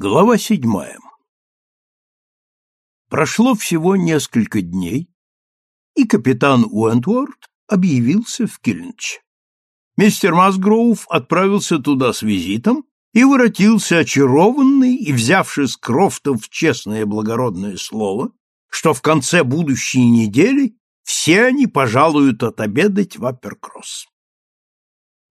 Глава седьмая. Прошло всего несколько дней, и капитан Уэнтворд объявился в Кильнч. Мистер Масгроув отправился туда с визитом и воротился очарованный и взявший с Крофта в честное благородное слово, что в конце будущей недели все они пожалуют отобедать в Апперкросс.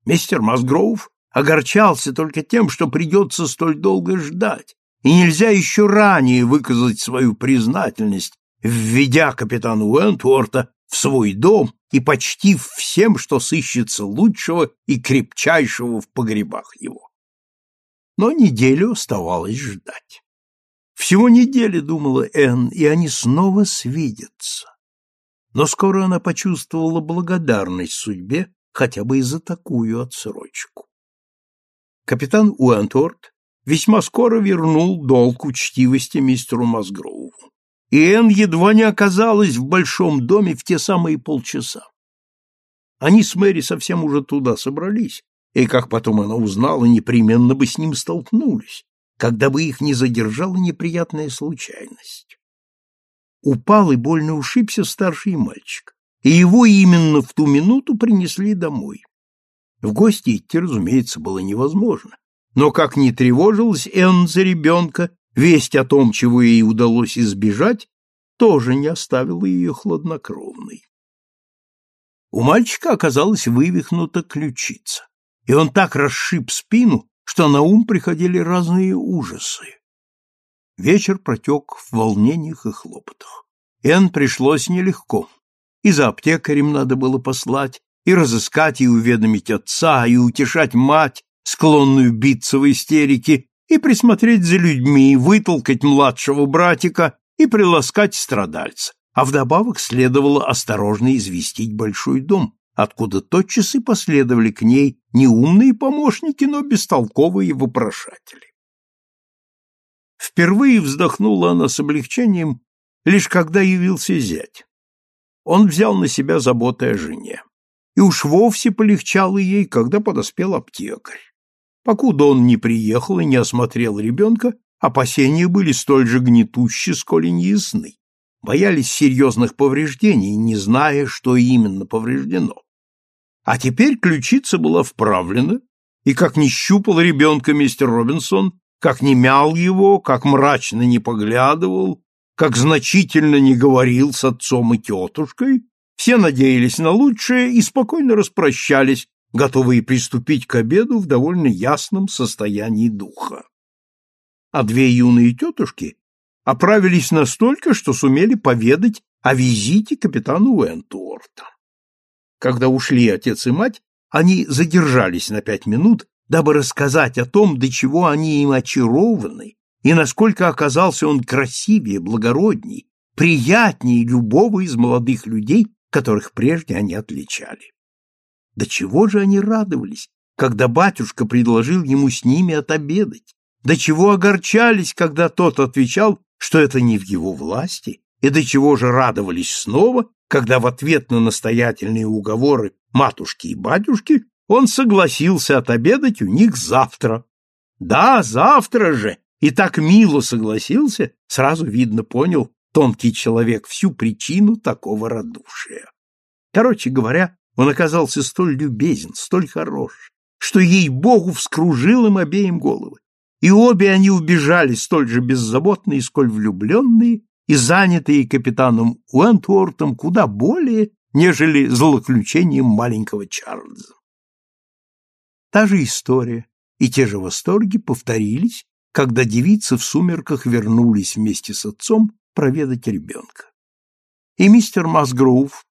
Мистер Масгроув огорчался только тем, что придется столь долго ждать, и нельзя еще ранее выказать свою признательность, введя капитана Уэнтворта в свой дом и почтив всем, что сыщется лучшего и крепчайшего в погребах его. Но неделю оставалось ждать. Всего недели, думала Энн, и они снова свидятся. Но скоро она почувствовала благодарность судьбе хотя бы и за такую отсрочку капитан Уэнтворд весьма скоро вернул долг учтивости мистеру Мазгроуву. И Энн едва не оказалась в большом доме в те самые полчаса. Они с Мэри совсем уже туда собрались, и, как потом она узнала, непременно бы с ним столкнулись, когда бы их не задержала неприятная случайность. Упал и больно ушибся старший мальчик, и его именно в ту минуту принесли домой. В гости идти, разумеется, было невозможно. Но как ни тревожилась Энн за ребенка, весть о том, чего ей удалось избежать, тоже не оставила ее хладнокровной. У мальчика оказалась вывихнута ключица, и он так расшиб спину, что на ум приходили разные ужасы. Вечер протек в волнениях и хлопотах. Энн пришлось нелегко. И за аптекарем надо было послать, и разыскать и уведомить отца, и утешать мать, склонную биться в истерике, и присмотреть за людьми, вытолкать младшего братика и приласкать страдальца. А вдобавок следовало осторожно известить большой дом, откуда тотчас и последовали к ней не умные помощники, но бестолковые вопрошатели. Впервые вздохнула она с облегчением, лишь когда явился зять. Он взял на себя заботы о жене и уж вовсе полегчало ей, когда подоспел аптекарь. Покуда он не приехал и не осмотрел ребенка, опасения были столь же гнетущи, сколь и неясны. Боялись серьезных повреждений, не зная, что именно повреждено. А теперь ключица была вправлена, и как не щупал ребенка мистер Робинсон, как не мял его, как мрачно не поглядывал, как значительно не говорил с отцом и тетушкой, все надеялись на лучшее и спокойно распрощались, готовые приступить к обеду в довольно ясном состоянии духа. А две юные тетушки оправились настолько, что сумели поведать о визите капитану Уэнтуорта. Когда ушли отец и мать, они задержались на пять минут, дабы рассказать о том, до чего они им очарованы, и насколько оказался он красивее, благородней, приятнее любого из молодых людей, которых прежде они отличали. До чего же они радовались, когда батюшка предложил ему с ними отобедать? До чего огорчались, когда тот отвечал, что это не в его власти, и до чего же радовались снова, когда в ответ на настоятельные уговоры матушки и батюшки он согласился отобедать у них завтра. Да, завтра же, и так мило согласился, сразу видно понял, тонкий человек всю причину такого радушия. Короче говоря, он оказался столь любезен, столь хорош, что ей-богу вскружил им обеим головы. И обе они убежали столь же беззаботные, сколь влюбленные и занятые капитаном Уэнтвортом куда более, нежели злоключением маленького Чарльза. Та же история и те же восторги повторились, когда девицы в сумерках вернулись вместе с отцом проведать ребенка. И мистер Масгроув,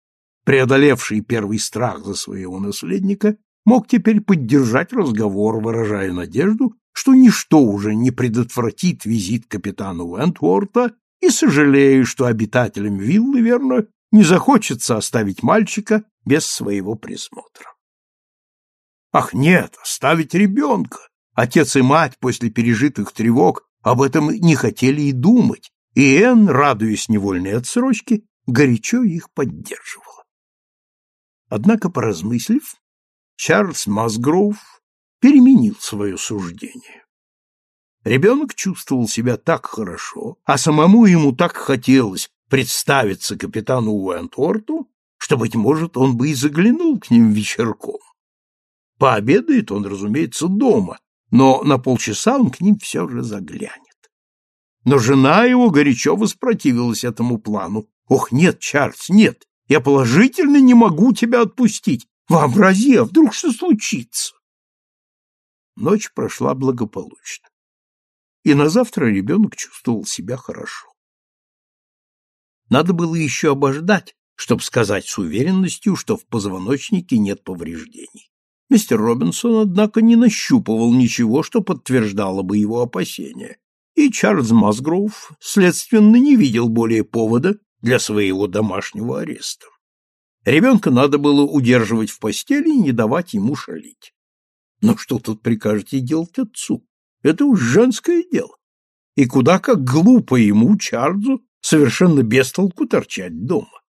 преодолевший первый страх за своего наследника, мог теперь поддержать разговор, выражая надежду, что ничто уже не предотвратит визит капитана Уэнтворта и сожалея, что обитателям виллы, верно, не захочется оставить мальчика без своего присмотра. Ах нет, оставить ребенка! Отец и мать после пережитых тревог об этом не хотели и думать, и Энн, радуясь невольной отсрочке, горячо их поддерживала. Однако, поразмыслив, Чарльз Масгроув переменил свое суждение. Ребенок чувствовал себя так хорошо, а самому ему так хотелось представиться капитану Уэнтворту, что, быть может, он бы и заглянул к ним вечерком. Пообедает он, разумеется, дома, но на полчаса он к ним все же заглянет. Но жена его горячо воспротивилась этому плану. «Ох, нет, Чарльз, нет, я положительно не могу тебя отпустить. Вообрази, а вдруг что случится?» Ночь прошла благополучно. И на завтра ребенок чувствовал себя хорошо. Надо было еще обождать, чтобы сказать с уверенностью, что в позвоночнике нет повреждений. Мистер Робинсон, однако, не нащупывал ничего, что подтверждало бы его опасения, и Чарльз Масгроув, следственно, не видел более повода для своего домашнего ареста. Ребенка надо было удерживать в постели и не давать ему шалить. Но что тут прикажете делать отцу? Это уж женское дело. И куда как глупо ему, Чарльзу, совершенно без толку торчать дома.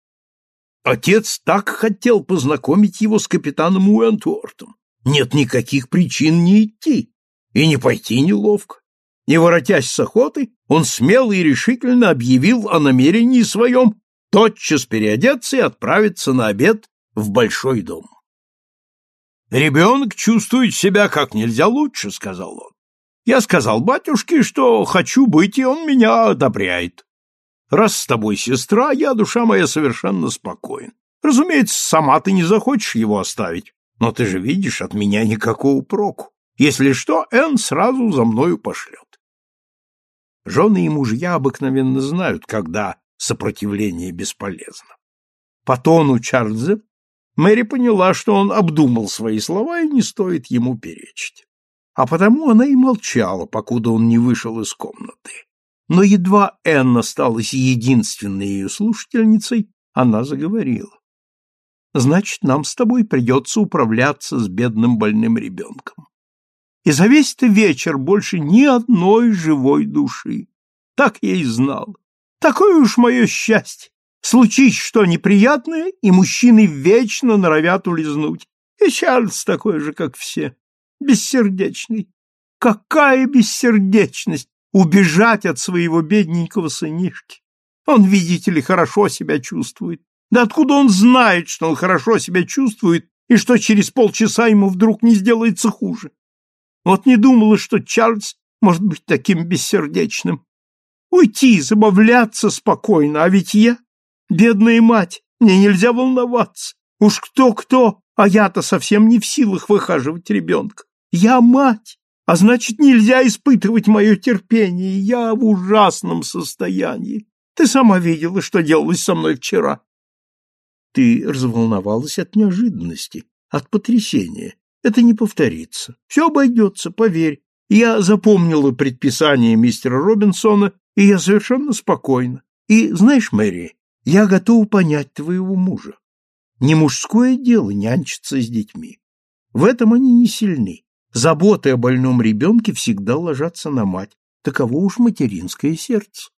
Отец так хотел познакомить его с капитаном Уэнтвортом. Нет никаких причин не идти. И не пойти неловко. Не воротясь с охоты, он смело и решительно объявил о намерении своем тотчас переодеться и отправиться на обед в большой дом. «Ребенок чувствует себя как нельзя лучше», — сказал он. «Я сказал батюшке, что хочу быть, и он меня одобряет. Раз с тобой сестра, я, душа моя, совершенно спокоен. Разумеется, сама ты не захочешь его оставить, но ты же видишь, от меня никакого проку. Если что, Энн сразу за мною пошлет. Жены и мужья обыкновенно знают, когда сопротивление бесполезно. По тону Чарльза Мэри поняла, что он обдумал свои слова и не стоит ему перечить. А потому она и молчала, покуда он не вышел из комнаты. Но едва Энн осталась единственной ее слушательницей, она заговорила. «Значит, нам с тобой придется управляться с бедным больным ребенком. И за весь-то вечер больше ни одной живой души. Так я и знал. Такое уж мое счастье. Случись что неприятное, и мужчины вечно норовят улизнуть. И Чарльз такой же, как все. Бессердечный. Какая бессердечность! убежать от своего бедненького сынишки. Он, видите ли, хорошо себя чувствует. Да откуда он знает, что он хорошо себя чувствует и что через полчаса ему вдруг не сделается хуже? Вот не думала, что Чарльз может быть таким бессердечным. Уйти, забавляться спокойно, а ведь я, бедная мать, мне нельзя волноваться. Уж кто-кто, а я-то совсем не в силах выхаживать ребенка. Я мать, а значит, нельзя испытывать мое терпение, я в ужасном состоянии. Ты сама видела, что делалось со мной вчера. Ты разволновалась от неожиданности, от потрясения. Это не повторится. Все обойдется, поверь. Я запомнила предписание мистера Робинсона, и я совершенно спокойна. И, знаешь, Мэри, я готова понять твоего мужа. Не мужское дело нянчиться с детьми. В этом они не сильны. Заботы о больном ребенке всегда ложатся на мать. Таково уж материнское сердце.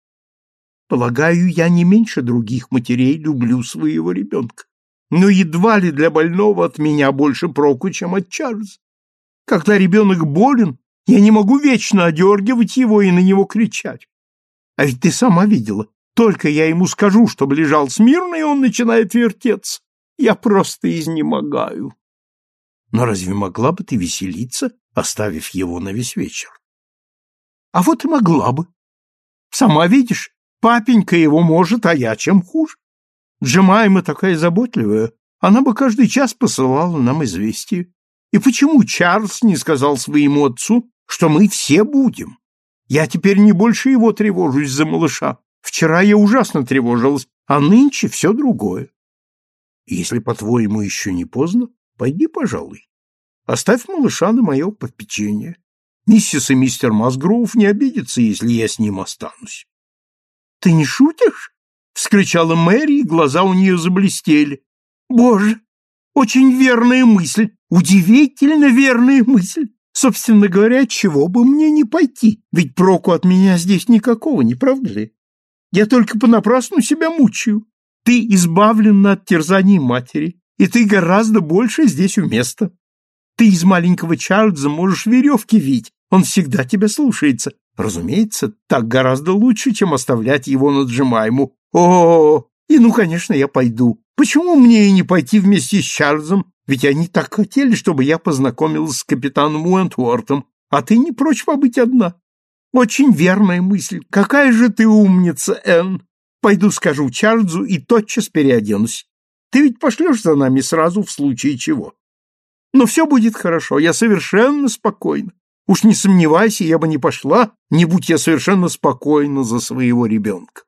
Полагаю, я не меньше других матерей люблю своего ребенка. Но едва ли для больного от меня больше проку, чем от Чарльза. Когда ребенок болен, я не могу вечно одергивать его и на него кричать. А ведь ты сама видела, только я ему скажу, чтобы лежал смирно, и он начинает вертеться. Я просто изнемогаю. Но разве могла бы ты веселиться, оставив его на весь вечер? А вот и могла бы. Сама видишь, папенька его может, а я чем хуже. Джемайма такая заботливая, она бы каждый час посылала нам известие. И почему Чарльз не сказал своему отцу, что мы все будем? Я теперь не больше его тревожусь за малыша. Вчера я ужасно тревожилась, а нынче все другое. Если, по-твоему, еще не поздно, Пойди, пожалуй. Оставь малыша на мое попечение. Миссис и мистер Масгроув не обидятся, если я с ним останусь. — Ты не шутишь? — вскричала Мэри, глаза у нее заблестели. — Боже, очень верная мысль, удивительно верная мысль. Собственно говоря, чего бы мне не пойти, ведь проку от меня здесь никакого, не правда ли? Я только понапрасну себя мучаю. Ты избавлена от терзаний матери, и ты гораздо больше здесь у места. Ты из маленького Чарльза можешь веревки вить, он всегда тебя слушается. Разумеется, так гораздо лучше, чем оставлять его на Джемайму. О, -о, -о, и ну, конечно, я пойду. Почему мне и не пойти вместе с Чарльзом? Ведь они так хотели, чтобы я познакомилась с капитаном Уэнтвортом, а ты не прочь побыть одна. Очень верная мысль. Какая же ты умница, Энн. Пойду скажу Чарльзу и тотчас переоденусь. Ты ведь пошлешь за нами сразу в случае чего. Но все будет хорошо, я совершенно спокойна. Уж не сомневайся, я бы не пошла, не будь я совершенно спокойна за своего ребенка.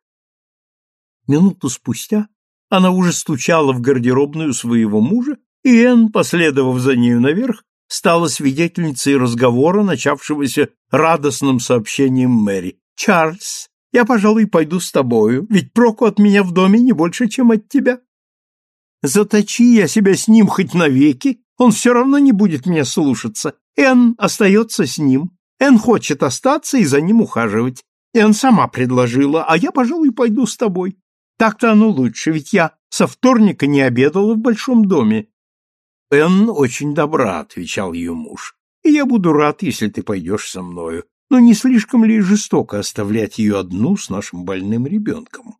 Минуту спустя она уже стучала в гардеробную своего мужа, и Энн, последовав за нею наверх, стала свидетельницей разговора, начавшегося радостным сообщением Мэри. «Чарльз, я, пожалуй, пойду с тобою, ведь проку от меня в доме не больше, чем от тебя. Заточи я себя с ним хоть навеки, он все равно не будет меня слушаться. Энн остается с ним. Энн хочет остаться и за ним ухаживать. Энн сама предложила, а я, пожалуй, пойду с тобой. Так-то оно лучше, ведь я со вторника не обедала в большом доме. Энн очень добра, отвечал ее муж. И я буду рад, если ты пойдешь со мною. Но не слишком ли жестоко оставлять ее одну с нашим больным ребенком?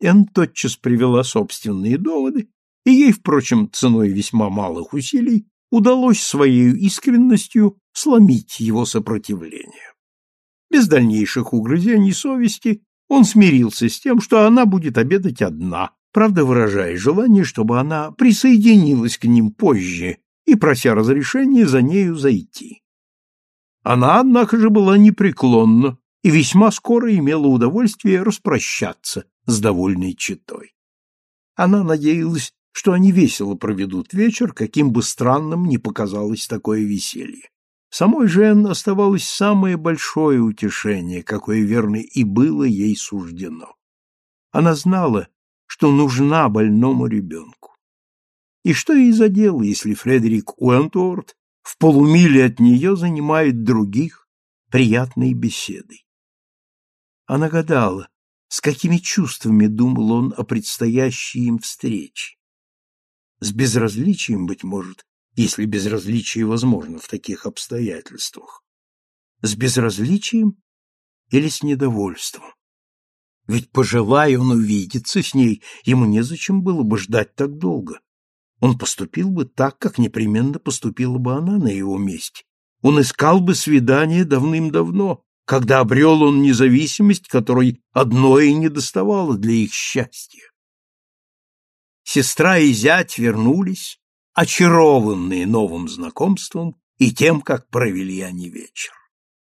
Энн тотчас привела собственные доводы, и ей, впрочем, ценой весьма малых усилий, удалось своей искренностью сломить его сопротивление. Без дальнейших угрызений совести он смирился с тем, что она будет обедать одна, правда выражая желание, чтобы она присоединилась к ним позже и прося разрешения за нею зайти. Она, однако же, была непреклонна и весьма скоро имела удовольствие распрощаться с довольной четой. Она надеялась, что они весело проведут вечер, каким бы странным ни показалось такое веселье. Самой Жен оставалось самое большое утешение, какое, верно, и было ей суждено. Она знала, что нужна больному ребенку. И что ей за дело, если Фредерик Уэнтворд в полумиле от нее занимает других приятной беседой? Она гадала, с какими чувствами думал он о предстоящей им встрече. С безразличием, быть может, если безразличие возможно в таких обстоятельствах. С безразличием или с недовольством? Ведь, пожелая он увидеться с ней, ему незачем было бы ждать так долго. Он поступил бы так, как непременно поступила бы она на его месте. Он искал бы свидание давным-давно, когда обрел он независимость, которой одно и не доставало для их счастья. Сестра и зять вернулись, очарованные новым знакомством и тем, как провели они вечер.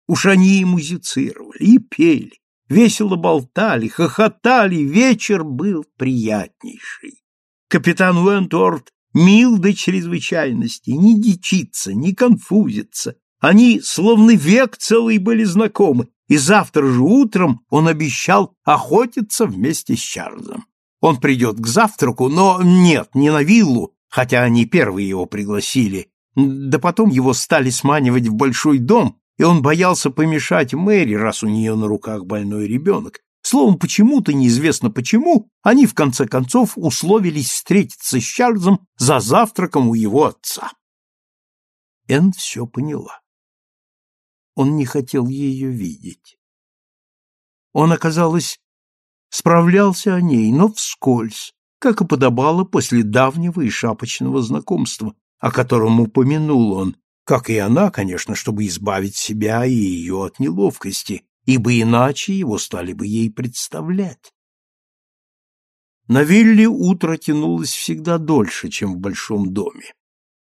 Уж они и музицировали, и пели, весело болтали, хохотали, вечер был приятнейший. Капитан Уэнтворд мил до чрезвычайности, не дичится, не конфузится, они словно век целый были знакомы, и завтра же утром он обещал охотиться вместе с Чарльзом. Он придет к завтраку, но нет, не на виллу, хотя они первые его пригласили. Да потом его стали сманивать в большой дом, и он боялся помешать Мэри, раз у нее на руках больной ребенок. Словом, почему-то, неизвестно почему, они в конце концов условились встретиться с Чарльзом за завтраком у его отца. Энн все поняла. Он не хотел ее видеть. Он, оказалось, справлялся о ней, но вскользь, как и подобало после давнего и шапочного знакомства, о котором упомянул он, как и она, конечно, чтобы избавить себя и ее от неловкости, ибо иначе его стали бы ей представлять. На вилле утро тянулось всегда дольше, чем в большом доме.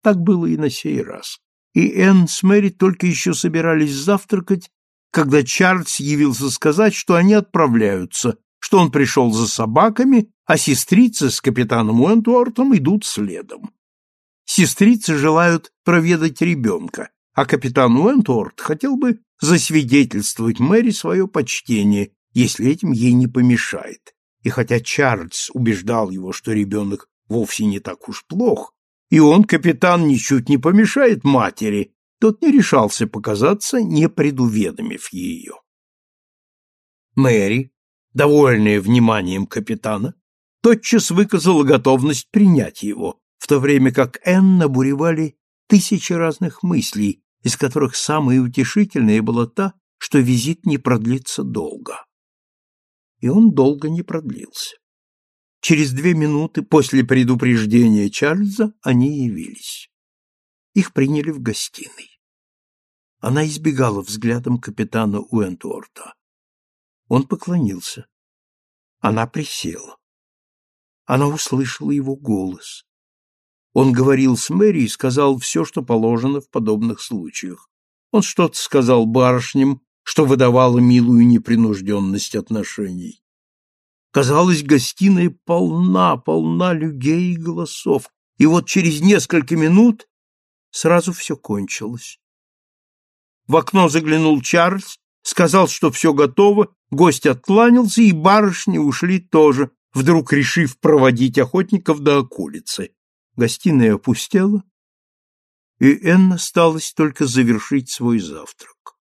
Так было и на сей раз и Энн с Мэри только еще собирались завтракать, когда Чарльз явился сказать, что они отправляются, что он пришел за собаками, а сестрицы с капитаном Уэнтуортом идут следом. Сестрицы желают проведать ребенка, а капитан Уэнтуорт хотел бы засвидетельствовать Мэри свое почтение, если этим ей не помешает. И хотя Чарльз убеждал его, что ребенок вовсе не так уж плох, и он, капитан, ничуть не помешает матери, тот не решался показаться, не предуведомив ее. Мэри, довольная вниманием капитана, тотчас выказала готовность принять его, в то время как Энн буревали тысячи разных мыслей, из которых самая утешительная была та, что визит не продлится долго. И он долго не продлился. Через две минуты после предупреждения Чарльза они явились. Их приняли в гостиной. Она избегала взглядом капитана Уэнтуорта. Он поклонился. Она присела. Она услышала его голос. Он говорил с Мэри и сказал все, что положено в подобных случаях. Он что-то сказал барышням, что выдавало милую непринужденность отношений. Казалось, гостиная полна, полна людей и голосов, и вот через несколько минут сразу все кончилось. В окно заглянул Чарльз, сказал, что все готово, гость откланялся, и барышни ушли тоже, вдруг решив проводить охотников до околицы. Гостиная опустела, и Энн осталось только завершить свой завтрак.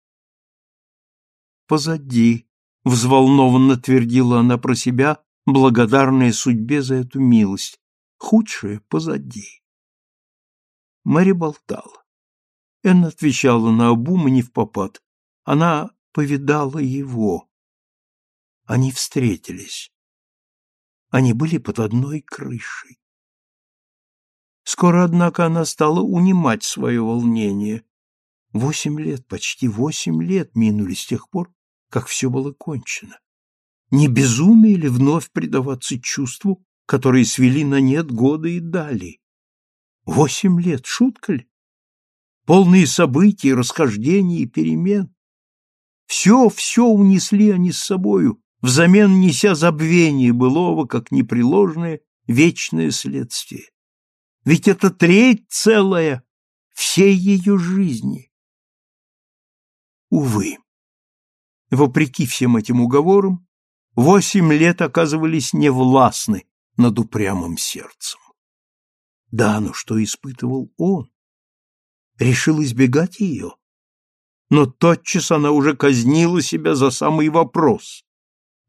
«Позади», — взволнованно твердила она про себя, благодарная судьбе за эту милость, худшее позади. Мэри болтала. Энн отвечала на обум и не в попад. Она повидала его. Они встретились. Они были под одной крышей. Скоро, однако, она стала унимать свое волнение. Восемь лет, почти восемь лет минули с тех пор, как все было кончено. Не безумие ли вновь предаваться чувству, которые свели на нет годы и дали? Восемь лет, шутка ли? Полные событий, расхождений и перемен. Все, все унесли они с собою, взамен неся забвение былого, как непреложное вечное следствие. Ведь это треть целая всей ее жизни. Увы, вопреки всем этим уговорам, восемь лет оказывались невластны над упрямым сердцем. Да, но что испытывал он? Решил избегать ее? Но тотчас она уже казнила себя за самый вопрос.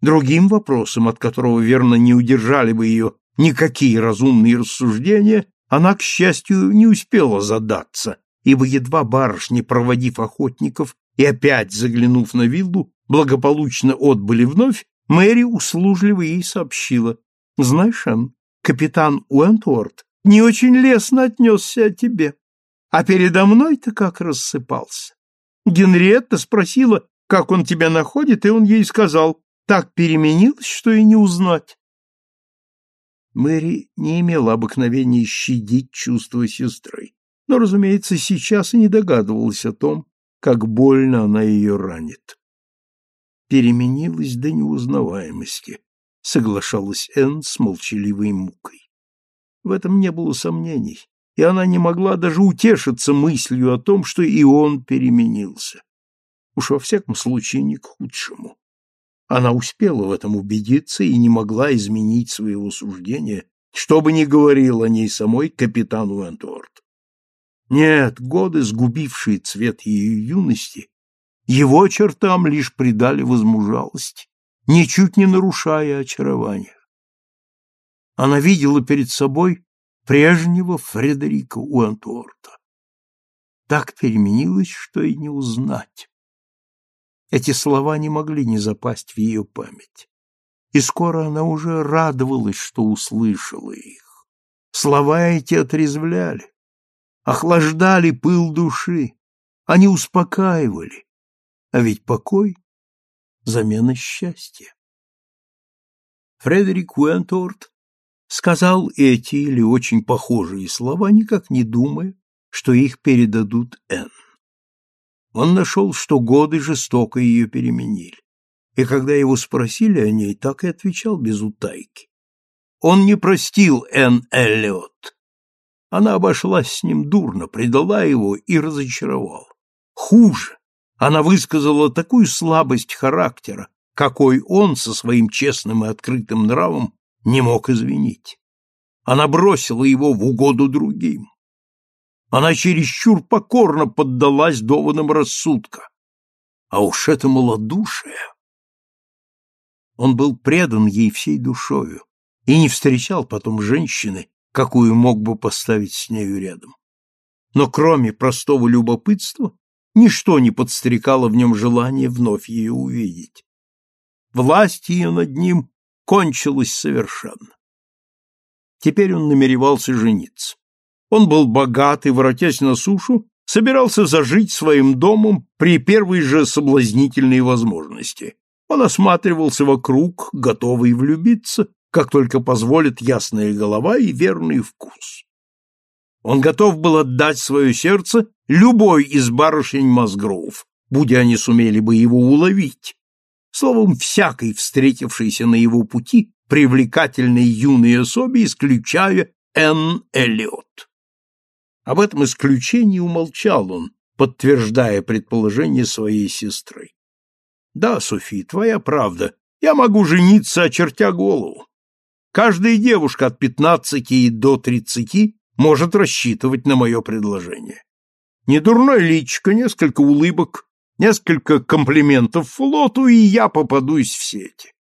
Другим вопросом, от которого, верно, не удержали бы ее никакие разумные рассуждения, она, к счастью, не успела задаться, ибо едва барышни, проводив охотников и опять заглянув на виллу, благополучно отбыли вновь, Мэри услужливо ей сообщила. «Знаешь, Энн, капитан Уэнтворд не очень лестно отнесся о тебе, а передо мной-то как рассыпался. Генриетта спросила, как он тебя находит, и он ей сказал, так переменилось, что и не узнать. Мэри не имела обыкновения щадить чувства сестры, но, разумеется, сейчас и не догадывалась о том, как больно она ее ранит. Переменилась до неузнаваемости, соглашалась Энн с молчаливой мукой. В этом не было сомнений, и она не могла даже утешиться мыслью о том, что и он переменился. Уж во всяком случае не к худшему. Она успела в этом убедиться и не могла изменить своего суждения, что бы ни говорил о ней самой капитан Уэнтворд. Нет, годы, сгубившие цвет ее юности, его чертам лишь придали возмужалость, ничуть не нарушая очарования. Она видела перед собой прежнего Фредерика Уэнтворта. Так переменилось, что и не узнать. Эти слова не могли не запасть в ее память. И скоро она уже радовалась, что услышала их. Слова эти отрезвляли, охлаждали пыл души, они успокаивали. А ведь покой — замена счастья. Фредерик Уэнтворт сказал эти или очень похожие слова, никак не думая, что их передадут Энн. Он нашел, что годы жестоко ее переменили. И когда его спросили о ней, так и отвечал без утайки. Он не простил Энн Эллиот. Она обошлась с ним дурно, предала его и разочаровала. Хуже, она высказала такую слабость характера, какой он со своим честным и открытым нравом не мог извинить. Она бросила его в угоду другим. Она чересчур покорно поддалась доводам рассудка. А уж это малодушие! Он был предан ей всей душою и не встречал потом женщины, какую мог бы поставить с нею рядом. Но кроме простого любопытства, ничто не подстрекало в нем желание вновь ее увидеть. Власть ее над ним кончилась совершенно. Теперь он намеревался жениться. Он был богат и, воротясь на сушу, собирался зажить своим домом при первой же соблазнительной возможности. Он осматривался вокруг, готовый влюбиться, как только позволит ясная голова и верный вкус. Он готов был отдать свое сердце любой из барышень Мозгров, будь они сумели бы его уловить. Словом, всякой встретившейся на его пути привлекательной юной особе, исключая Н. Эллиот. Об этом исключении умолчал он, подтверждая предположение своей сестры. Да, Софи, твоя правда. Я могу жениться, очертя голову. Каждая девушка от пятнадцати до тридцати может рассчитывать на мое предложение. Недурное личико, несколько улыбок, несколько комплиментов флоту, и я попадусь в сети.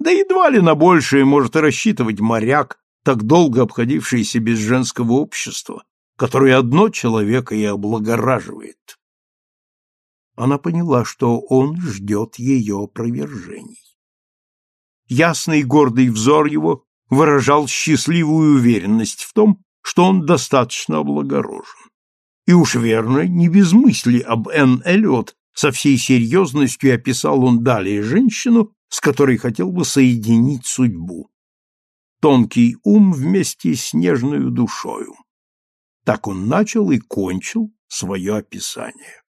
Да едва ли на большее может рассчитывать моряк, так долго обходившийся без женского общества, которое одно человека и облагораживает. Она поняла, что он ждет ее опровержений. Ясный гордый взор его выражал счастливую уверенность в том, что он достаточно облагорожен. И уж верно, не без мысли об Н. Эллиот, со всей серьезностью описал он далее женщину, с которой хотел бы соединить судьбу. Тонкий ум вместе с нежной душою. Так он начал и кончил свое описание.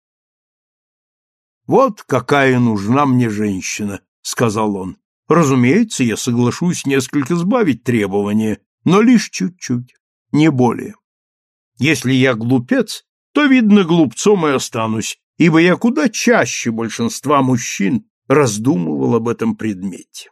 «Вот какая нужна мне женщина», — сказал он. «Разумеется, я соглашусь несколько сбавить требования, но лишь чуть-чуть, не более. Если я глупец, то, видно, глупцом и останусь, ибо я куда чаще большинства мужчин раздумывал об этом предмете.